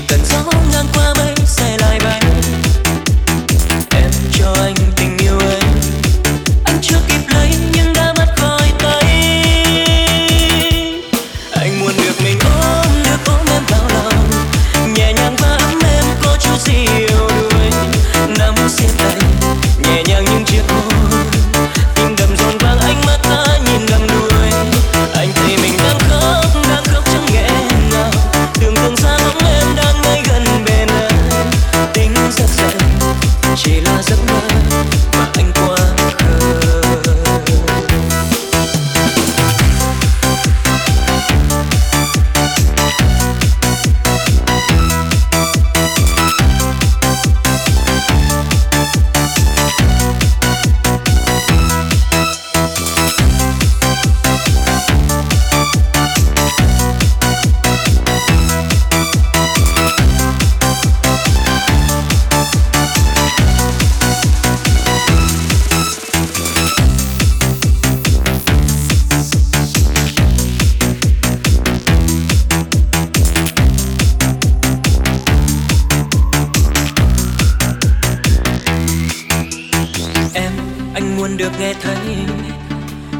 Cần 难挂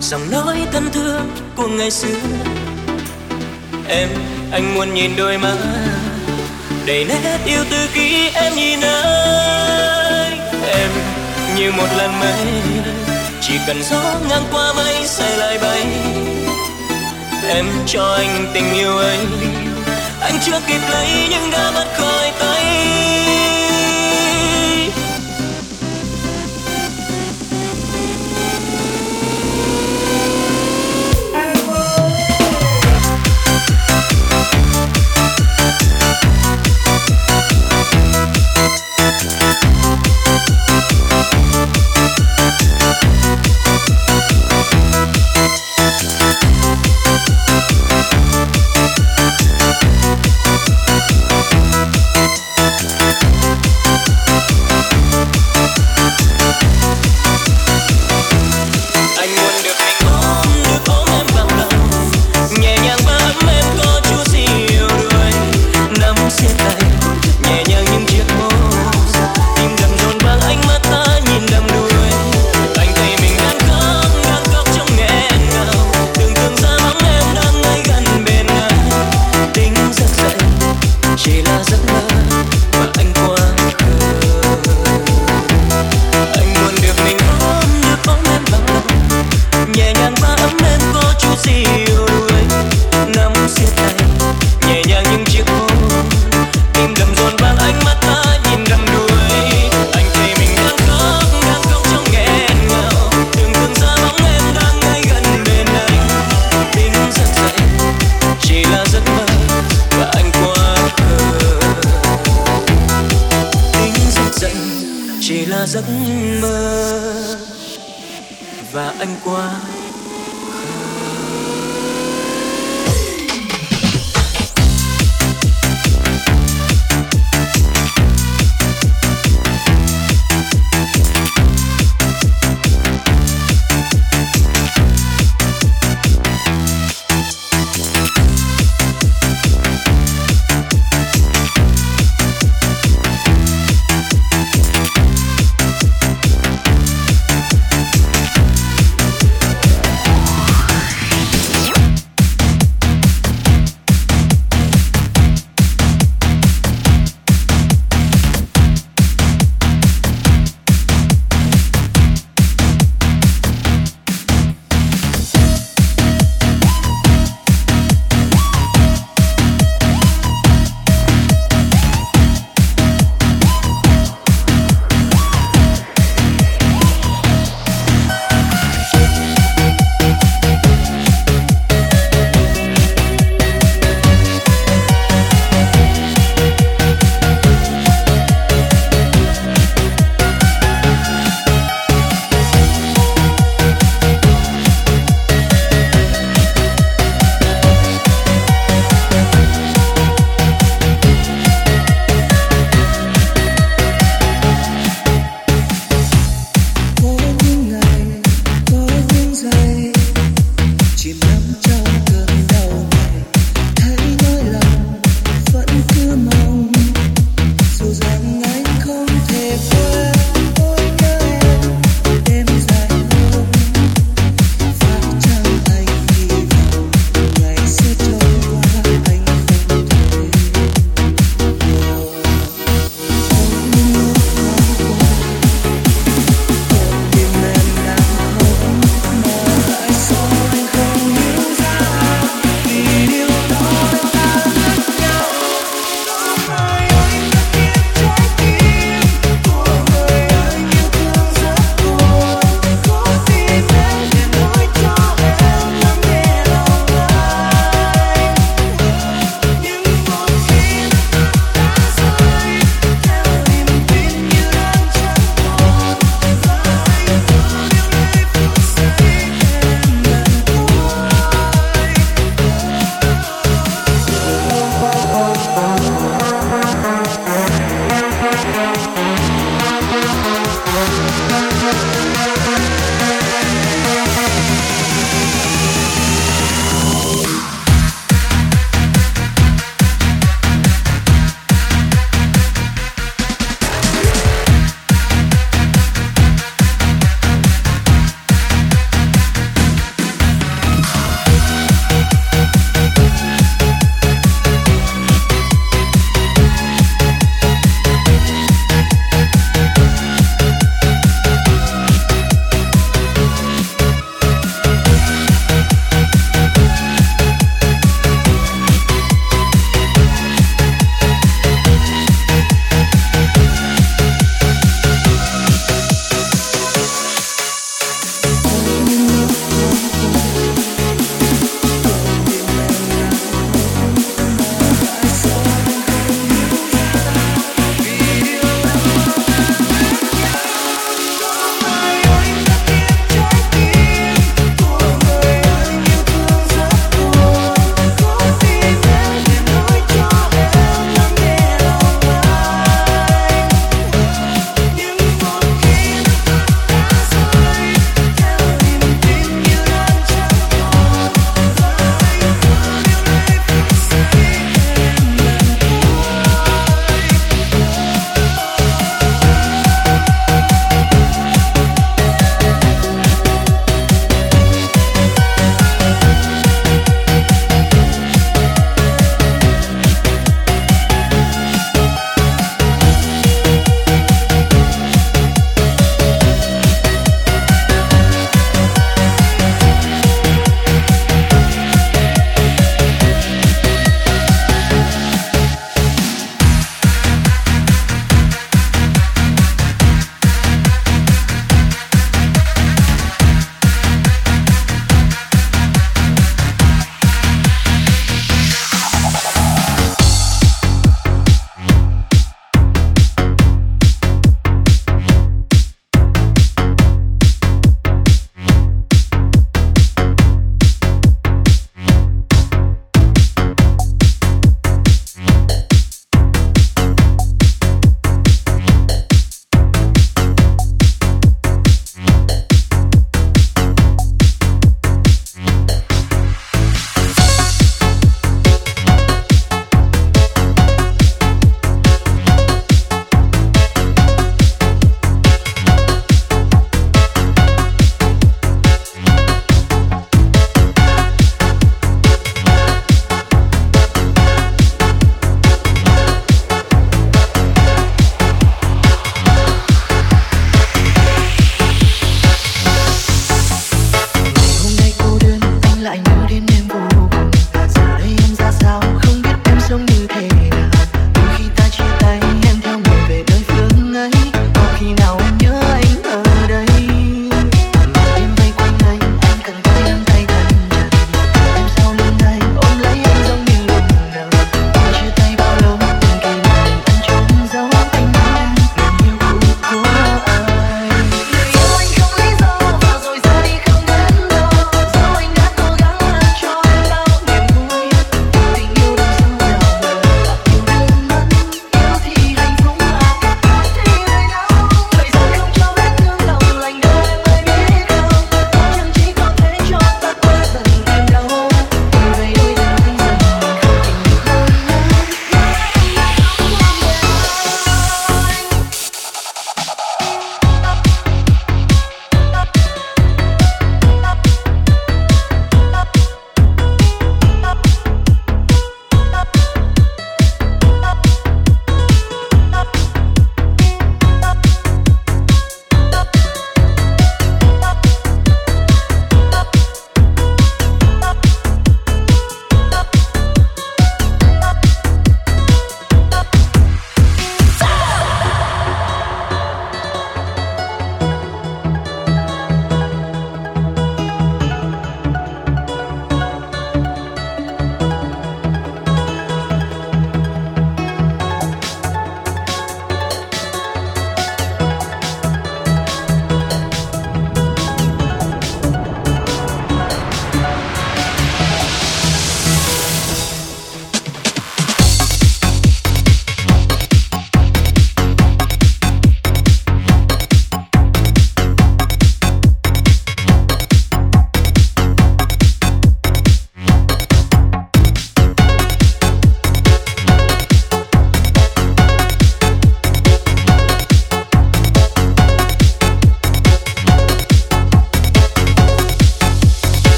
dòng nói thân thương của ngày xưa. Em, anh muốn nhìn đôi mắt đầy nét yêu tư ký em nhìn anh. Em, như một lần mây chỉ cần gió ngang qua mây sẽ lại bay. Em cho anh tình yêu ấy. Anh chưa kịp lấy nhưng đã bắt khỏi tay